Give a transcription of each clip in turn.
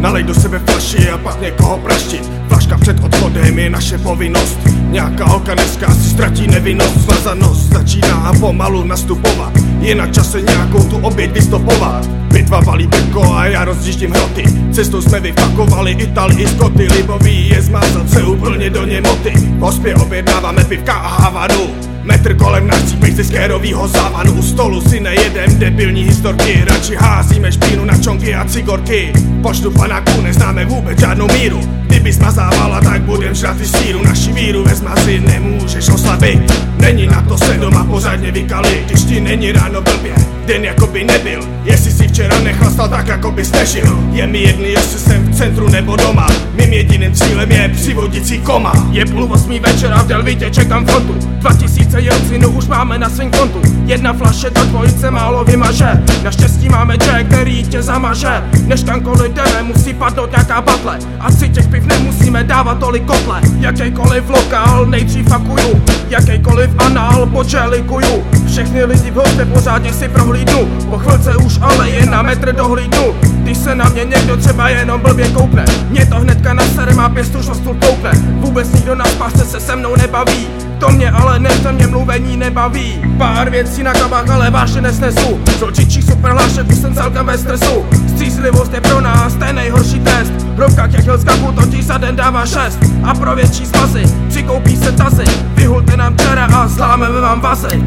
nalej do sebe flaši a pak někoho praštit Flaška před odchodem je naše povinnost. Nějaká holka dneska asi ztratí nevinnost. Svazanost začíná a pomalu nastupovat. Je na čase nějakou tu oběť vystopovat. Bitva valí brko a já rozjíždím hroty. Cestou jsme vyfakovali Itali i Skoty. Libový je zmázat se úplně do němoty. V hospě objednáváme pivka a havanu Metr kolem nás cípej ze skérovýho závanu U stolu si nejedem debilní historky. Radši házíme špínu na čonky a cigorky. Počtu panáků neznáme vůbec žádnou míru. Kdyby smazávala, tak budem žrat i síru Naši víru ve zmazy nemůžeš oslabit. Není na to se doma pořádně vykali Když ti není ráno blbě, den jako by nebyl. Jestli si včera nechlastal tak jako bys nežil. Je mi jedný, jestli jsem v centru nebo doma. Mým jediným cílem je přivodící koma. Je půl osmý večer a v Delvitě čekám frontu 2000 jelcinu už máme na svém kontu. Jedna flaše do dvojice málo vymaže. Naštěstí máme Jack, který tě zamaže. Než kamkoliv jdeme, musí padnout nějaká batle. A si těch piv nemusíme dávat tolik kotle. Jakýkoliv lokál nejdřív fakuju. Jakýkoliv anál počelikuju Všechny lidi v hostě pořádně si prohlídnu. Po chvilce už ale jen na metr dohlídnu Když se na mě někdo třeba jenom blbě koukne Mě to hnedka na sere má pěstu, že stůl koukne Vůbec nikdo na spásce se se mnou nebaví to mě ale mě mluvení nebaví. Pár věcí na kabák, ale vážně nesnesu. Zolčičí super hlášek, už jsem celkem ve stresu. Střízlivost je pro nás ten nejhorší test. Hrobka těch hil z to ti za den dává šest. A pro větší svazy přikoupí se tazy. Vyhulte nám čera a zlámeme vám vazy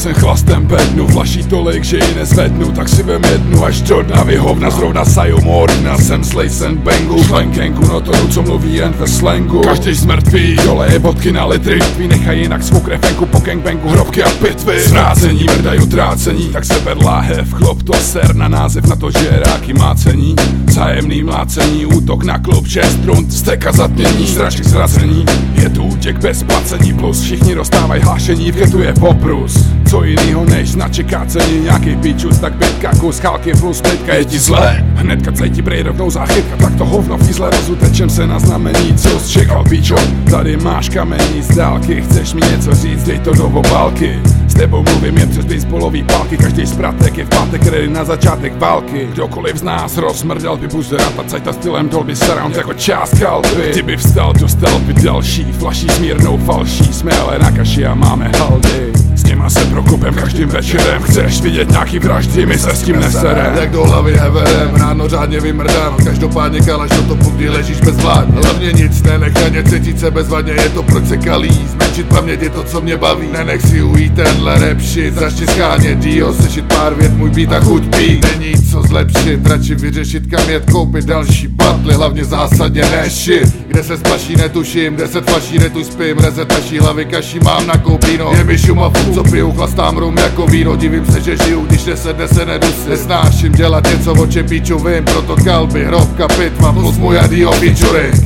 jsem chlastem bednu, flaší tolik, že ji nezvednu Tak si vem jednu až do dna vyhovna Zrovna saju morina, jsem slejsen bangu Šlenkenku, no to co mluví jen ve slangu. Každý zmrtvý, dole je bodky na litry. Tvý nechaj jinak svou krefenku po gangbangu Hrobky a pitvy, zrácení, mrdaj utrácení Tak se láhev, chlop to ser na název na to, že ráky má cení Zájemný mlácení, útok na klub, šest rund, steka zatmění, strašky zrazení. Je tu útěk bez placení, plus všichni dostávají hlášení, v getu je poprus co jinýho než na čekácení nějaký pičus, tak bytka kus chalky plus pětka je ti zlé. Hnedka cejti brej rovnou záchytka, tak to hovno v fízle rozutečem se na znamení, co čekal pičo Tady máš kamení z dálky, chceš mi něco říct, dej to do obálky. S tebou mluvím jen přes baseballový pálky Každý zpratek je v pátek ready na začátek války. Kdokoliv z nás rozmrdal by buzera Tacajta stylem Dolby Surround jako část kalby. Ty by vstal, dostal by další Flaší s mírnou falší Jsme ale na kaši a máme haldy Těma se prokopem každým večerem. Chceš vidět nějaký vraždy, my se s tím neserem. Jak do hlavy heverem, ráno řádně vymrdám. Každopádně kalaš do topu, kdy ležíš bez vlád. Hlavně nic nenech cítit se bezvadně, je to proč se kalí. Zmenšit paměť je to, co mě baví. Nenech si ujít tenhle rap shit. Začni schánět dio, sešit pár vět, můj beat a chuť pít. Není co zlepšit, radši vyřešit kam jet, koupit další batly. Hlavně zásadně ne shit Kde se spaší netuším, deset faší netu spím Rezet naší hlavy kaší mám na koupíno. Je mi šuma co piju, chlastám rum jako víno. Divím se, že žiju, když nesedne se nedusím Nesnáším dělat něco, o čem píču vím Proto kalby, hrobka, pitva, plus můj adio, pičurek